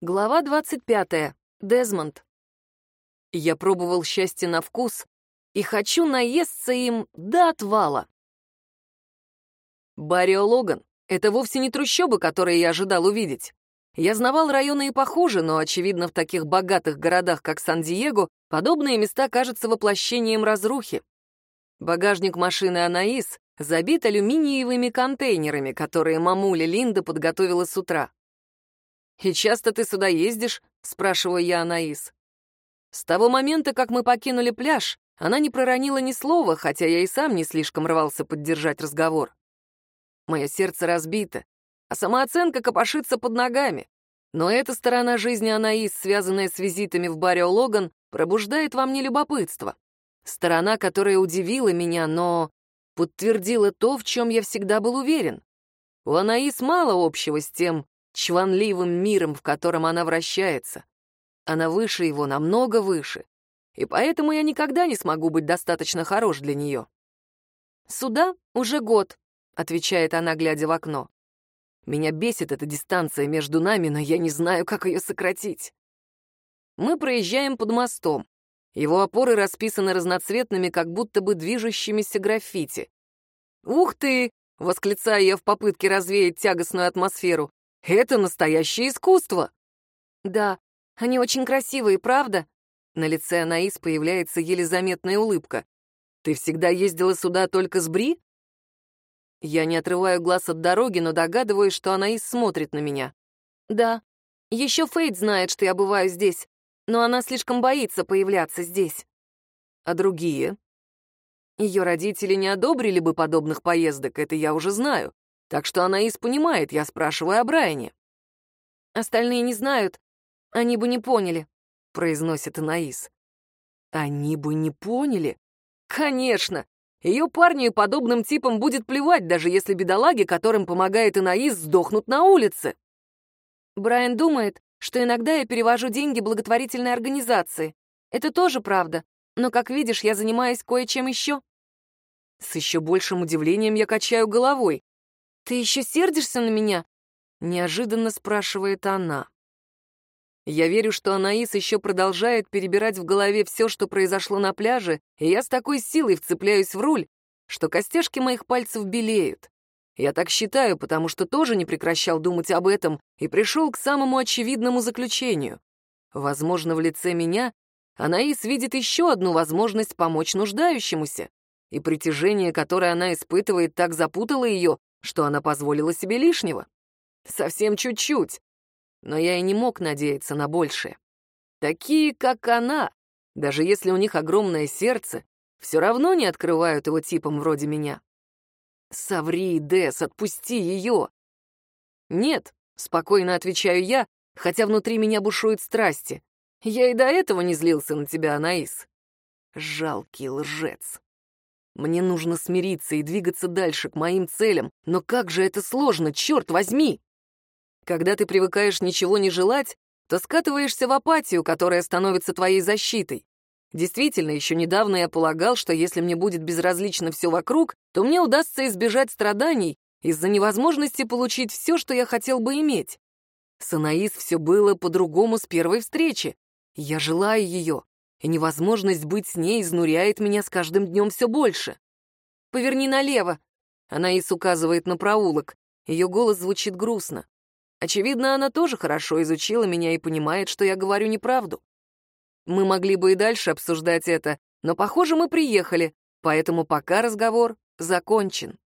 Глава 25. Дезмонд. Я пробовал счастье на вкус и хочу наесться им до отвала. Баррио Логан — это вовсе не трущобы, которые я ожидал увидеть. Я знавал районы и похуже, но, очевидно, в таких богатых городах, как Сан-Диего, подобные места кажутся воплощением разрухи. Багажник машины «Анаис» забит алюминиевыми контейнерами, которые мамуля Линда подготовила с утра. «И часто ты сюда ездишь?» — спрашиваю я Анаис. С того момента, как мы покинули пляж, она не проронила ни слова, хотя я и сам не слишком рвался поддержать разговор. Мое сердце разбито, а самооценка копошится под ногами. Но эта сторона жизни Анаис, связанная с визитами в баре Логан, пробуждает во мне любопытство. Сторона, которая удивила меня, но подтвердила то, в чем я всегда был уверен. У Анаис мало общего с тем, чванливым миром, в котором она вращается. Она выше его, намного выше. И поэтому я никогда не смогу быть достаточно хорош для нее. «Сюда уже год», — отвечает она, глядя в окно. Меня бесит эта дистанция между нами, но я не знаю, как ее сократить. Мы проезжаем под мостом. Его опоры расписаны разноцветными, как будто бы движущимися граффити. «Ух ты!» — восклицаю я в попытке развеять тягостную атмосферу. Это настоящее искусство. Да, они очень красивые, правда? На лице Анаис появляется еле заметная улыбка. Ты всегда ездила сюда только с Бри? Я не отрываю глаз от дороги, но догадываюсь, что Анаис смотрит на меня. Да. Еще Фейт знает, что я бываю здесь, но она слишком боится появляться здесь. А другие? Ее родители не одобрили бы подобных поездок, это я уже знаю. Так что Анаис понимает, я спрашиваю о Брайане. «Остальные не знают, они бы не поняли», — произносит Анаис. «Они бы не поняли?» «Конечно! Ее парню и подобным типам будет плевать, даже если бедолаги, которым помогает Анаис, сдохнут на улице». Брайан думает, что иногда я перевожу деньги благотворительной организации. Это тоже правда, но, как видишь, я занимаюсь кое-чем еще. С еще большим удивлением я качаю головой. «Ты еще сердишься на меня?» — неожиданно спрашивает она. Я верю, что Анаис еще продолжает перебирать в голове все, что произошло на пляже, и я с такой силой вцепляюсь в руль, что костяшки моих пальцев белеют. Я так считаю, потому что тоже не прекращал думать об этом и пришел к самому очевидному заключению. Возможно, в лице меня Анаис видит еще одну возможность помочь нуждающемуся, и притяжение, которое она испытывает, так запутало ее, что она позволила себе лишнего. Совсем чуть-чуть. Но я и не мог надеяться на большее. Такие, как она, даже если у них огромное сердце, все равно не открывают его типом вроде меня. Соври, Дес, отпусти ее. Нет, спокойно отвечаю я, хотя внутри меня бушуют страсти. Я и до этого не злился на тебя, Анаис. Жалкий лжец. Мне нужно смириться и двигаться дальше к моим целям, но как же это сложно, черт возьми! Когда ты привыкаешь ничего не желать, то скатываешься в апатию, которая становится твоей защитой. Действительно, еще недавно я полагал, что если мне будет безразлично все вокруг, то мне удастся избежать страданий из-за невозможности получить все, что я хотел бы иметь. С Анаис все было по-другому с первой встречи. Я желаю ее, и невозможность быть с ней изнуряет меня с каждым днем все больше. «Поверни налево!» Анаис указывает на проулок. Ее голос звучит грустно. Очевидно, она тоже хорошо изучила меня и понимает, что я говорю неправду. Мы могли бы и дальше обсуждать это, но, похоже, мы приехали, поэтому пока разговор закончен.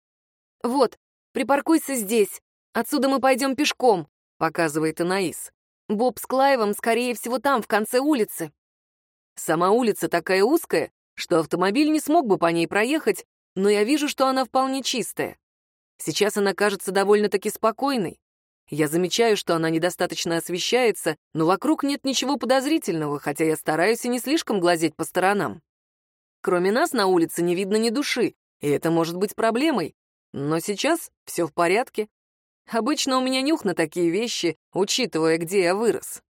«Вот, припаркуйся здесь. Отсюда мы пойдем пешком», — показывает Анаис. «Боб с Клайвом, скорее всего, там, в конце улицы». Сама улица такая узкая, что автомобиль не смог бы по ней проехать, но я вижу, что она вполне чистая. Сейчас она кажется довольно-таки спокойной. Я замечаю, что она недостаточно освещается, но вокруг нет ничего подозрительного, хотя я стараюсь и не слишком глазеть по сторонам. Кроме нас на улице не видно ни души, и это может быть проблемой. Но сейчас все в порядке. Обычно у меня нюх на такие вещи, учитывая, где я вырос.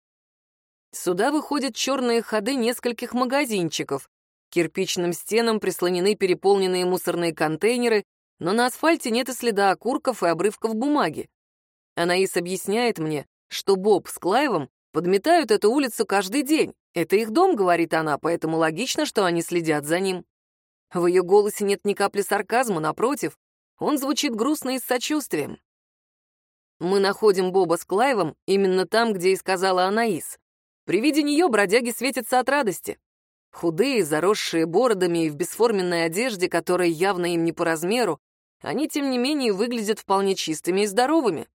Сюда выходят черные ходы нескольких магазинчиков. К кирпичным стенам прислонены переполненные мусорные контейнеры, но на асфальте нет и следа окурков и обрывков бумаги. Анаис объясняет мне, что Боб с Клайвом подметают эту улицу каждый день. Это их дом, говорит она, поэтому логично, что они следят за ним. В ее голосе нет ни капли сарказма, напротив, он звучит грустно и с сочувствием. Мы находим Боба с Клайвом именно там, где и сказала Анаис. При виде нее бродяги светятся от радости. Худые, заросшие бородами и в бесформенной одежде, которая явно им не по размеру, они, тем не менее, выглядят вполне чистыми и здоровыми.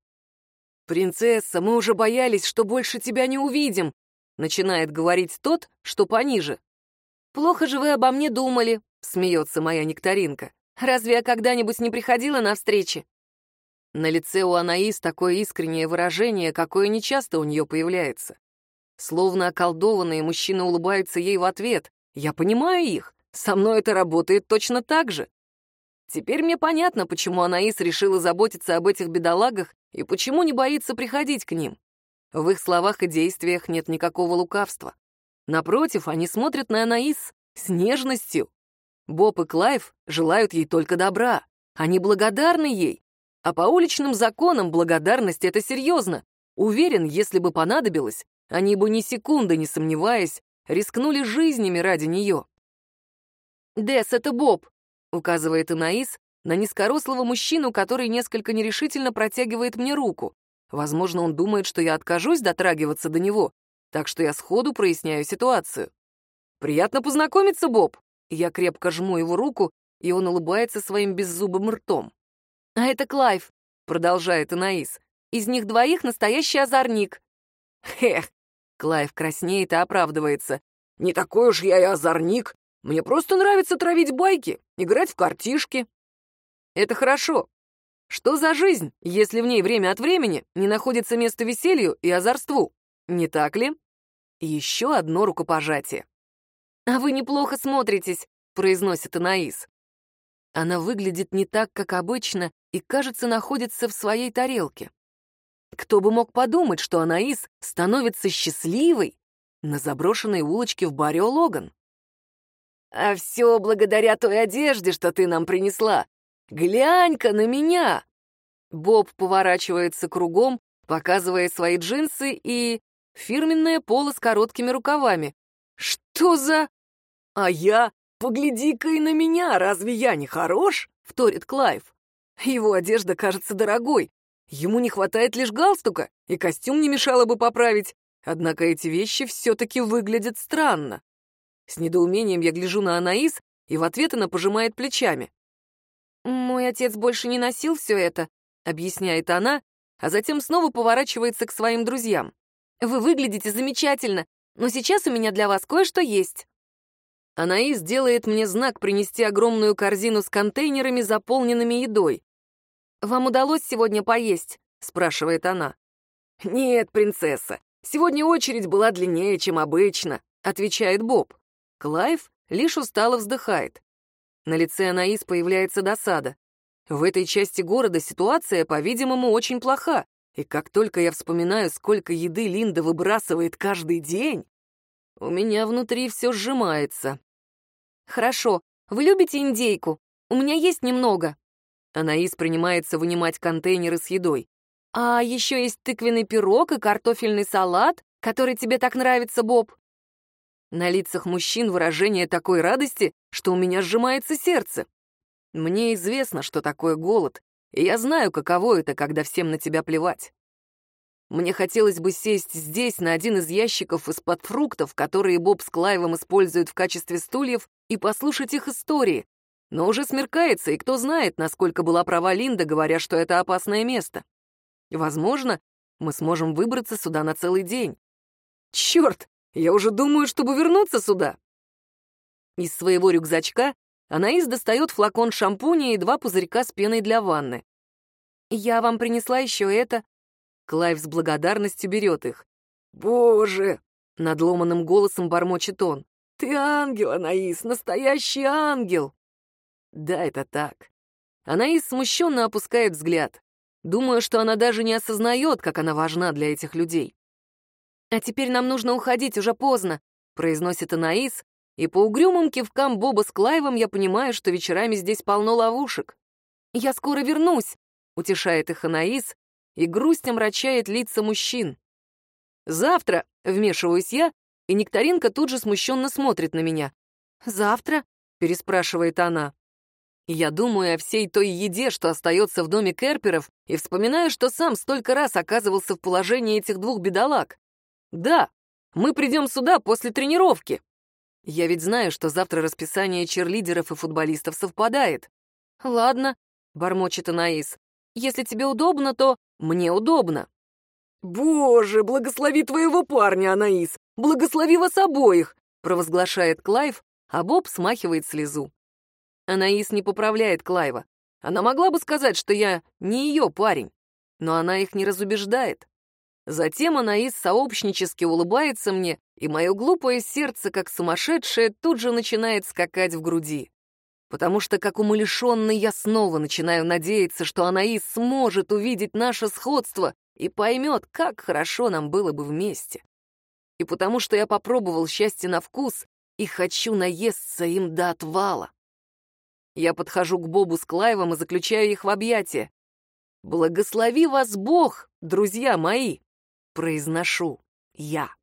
«Принцесса, мы уже боялись, что больше тебя не увидим», начинает говорить тот, что пониже. «Плохо же вы обо мне думали», — смеется моя нектаринка. «Разве я когда-нибудь не приходила на встречи?» На лице у Анаис такое искреннее выражение, какое нечасто у нее появляется. Словно околдованные мужчины улыбаются ей в ответ. «Я понимаю их. Со мной это работает точно так же». Теперь мне понятно, почему Анаис решила заботиться об этих бедолагах и почему не боится приходить к ним. В их словах и действиях нет никакого лукавства. Напротив, они смотрят на Анаис с нежностью. Боб и Клайв желают ей только добра. Они благодарны ей, а по уличным законам благодарность — это серьезно. Уверен, если бы понадобилось, они бы ни секунды не сомневаясь, рискнули жизнями ради нее. «Дес, это Боб», — указывает Анаис на низкорослого мужчину, который несколько нерешительно протягивает мне руку. Возможно, он думает, что я откажусь дотрагиваться до него, так что я сходу проясняю ситуацию. «Приятно познакомиться, Боб!» Я крепко жму его руку, и он улыбается своим беззубым ртом. «А это Клайв», — продолжает Анаис. «Из них двоих настоящий озорник». «Хех!» — Клайв краснеет и оправдывается. «Не такой уж я и озорник. Мне просто нравится травить байки, играть в картишки». «Это хорошо. Что за жизнь, если в ней время от времени не находится место веселью и озорству? Не так ли?» Еще одно рукопожатие. «А вы неплохо смотритесь», — произносит Анаис. Она выглядит не так, как обычно, и, кажется, находится в своей тарелке. Кто бы мог подумать, что Анаис становится счастливой на заброшенной улочке в баре Логан? «А все благодаря той одежде, что ты нам принесла. Глянь-ка на меня!» Боб поворачивается кругом, показывая свои джинсы и фирменное поло с короткими рукавами. «Что за...» «А я «Погляди-ка и на меня, разве я не хорош?» — вторит Клайв. Его одежда кажется дорогой. Ему не хватает лишь галстука, и костюм не мешало бы поправить. Однако эти вещи все-таки выглядят странно. С недоумением я гляжу на Анаис, и в ответ она пожимает плечами. «Мой отец больше не носил все это», — объясняет она, а затем снова поворачивается к своим друзьям. «Вы выглядите замечательно, но сейчас у меня для вас кое-что есть». Анаис делает мне знак принести огромную корзину с контейнерами, заполненными едой. «Вам удалось сегодня поесть?» — спрашивает она. «Нет, принцесса, сегодня очередь была длиннее, чем обычно», — отвечает Боб. Клайв лишь устало вздыхает. На лице Анаис появляется досада. В этой части города ситуация, по-видимому, очень плоха, и как только я вспоминаю, сколько еды Линда выбрасывает каждый день, у меня внутри все сжимается. «Хорошо. Вы любите индейку? У меня есть немного». Анаис принимается вынимать контейнеры с едой. «А еще есть тыквенный пирог и картофельный салат, который тебе так нравится, Боб». На лицах мужчин выражение такой радости, что у меня сжимается сердце. Мне известно, что такое голод, и я знаю, каково это, когда всем на тебя плевать. Мне хотелось бы сесть здесь, на один из ящиков из-под фруктов, которые Боб с Клайвом используют в качестве стульев, и послушать их истории. Но уже смеркается, и кто знает, насколько была права Линда, говоря, что это опасное место. Возможно, мы сможем выбраться сюда на целый день. Черт, я уже думаю, чтобы вернуться сюда. Из своего рюкзачка Анаис достает флакон шампуня и два пузырька с пеной для ванны. «Я вам принесла еще это», Клайв с благодарностью берет их. «Боже!» — надломанным голосом бормочет он. «Ты ангел, Анаис, настоящий ангел!» Да, это так. Анаис смущенно опускает взгляд. Думаю, что она даже не осознает, как она важна для этих людей. «А теперь нам нужно уходить, уже поздно», — произносит Анаис, и по угрюмым кивкам Боба с Клайвом я понимаю, что вечерами здесь полно ловушек. «Я скоро вернусь», — утешает их Анаис, и грусть омрачает лица мужчин. Завтра, вмешиваюсь я, и Нектаринка тут же смущенно смотрит на меня. «Завтра?» — переспрашивает она. Я думаю о всей той еде, что остается в доме Керперов, и вспоминаю, что сам столько раз оказывался в положении этих двух бедолаг. Да, мы придем сюда после тренировки. Я ведь знаю, что завтра расписание черлидеров и футболистов совпадает. Ладно, бормочет Анаис. Если тебе удобно, то мне удобно. Боже, благослови твоего парня, Анаис. Благослови вас обоих, провозглашает Клайв, а Боб смахивает слезу. Анаис не поправляет Клайва. Она могла бы сказать, что я не ее парень, но она их не разубеждает. Затем Анаис сообщнически улыбается мне, и мое глупое сердце, как сумасшедшее, тут же начинает скакать в груди. Потому что, как умалишенный, я снова начинаю надеяться, что Анаис сможет увидеть наше сходство и поймет, как хорошо нам было бы вместе. И потому что я попробовал счастье на вкус и хочу наесться им до отвала. Я подхожу к Бобу с Клайвом и заключаю их в объятия. «Благослови вас Бог, друзья мои!» — произношу я.